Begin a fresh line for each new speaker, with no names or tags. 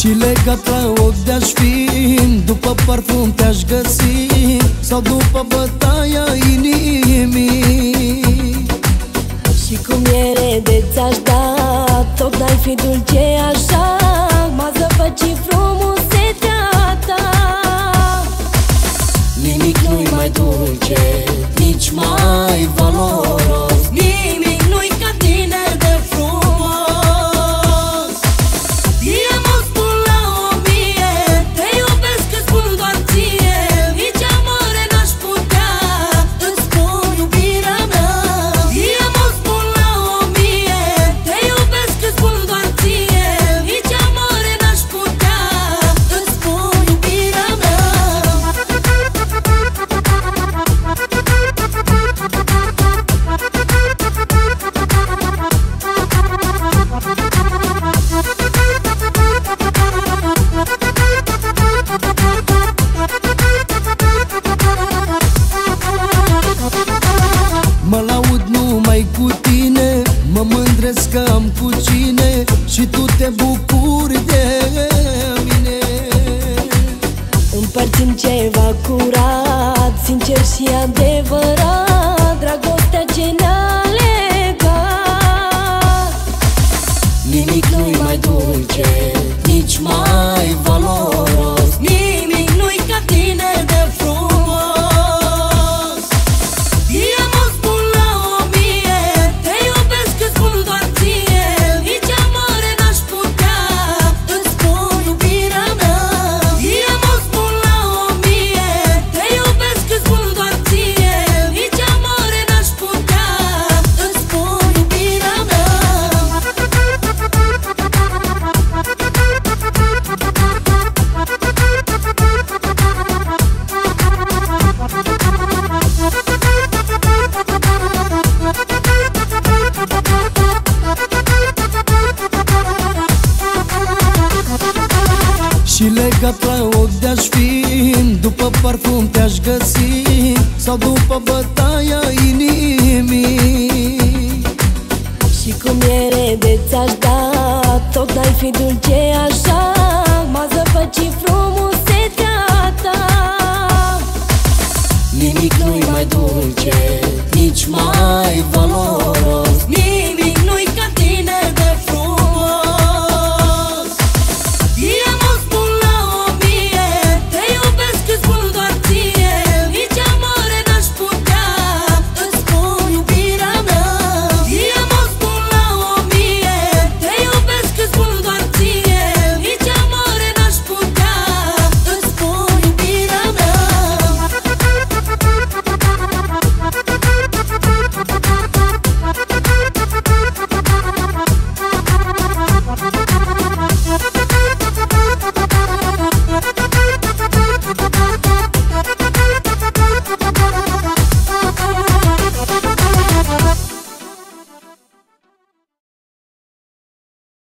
Și legat la ochi de-aș fi.
După parfum te-aș găsi.
Sau după bătaia bucur de
mine.
Împărțim ceva curat, sincer și adevărat. la
ochi de-aș fi După parfum te-aș găsi Sau după bătaia inimii.
Și cum e rede ți-aș da Tot ai fi dulce așa.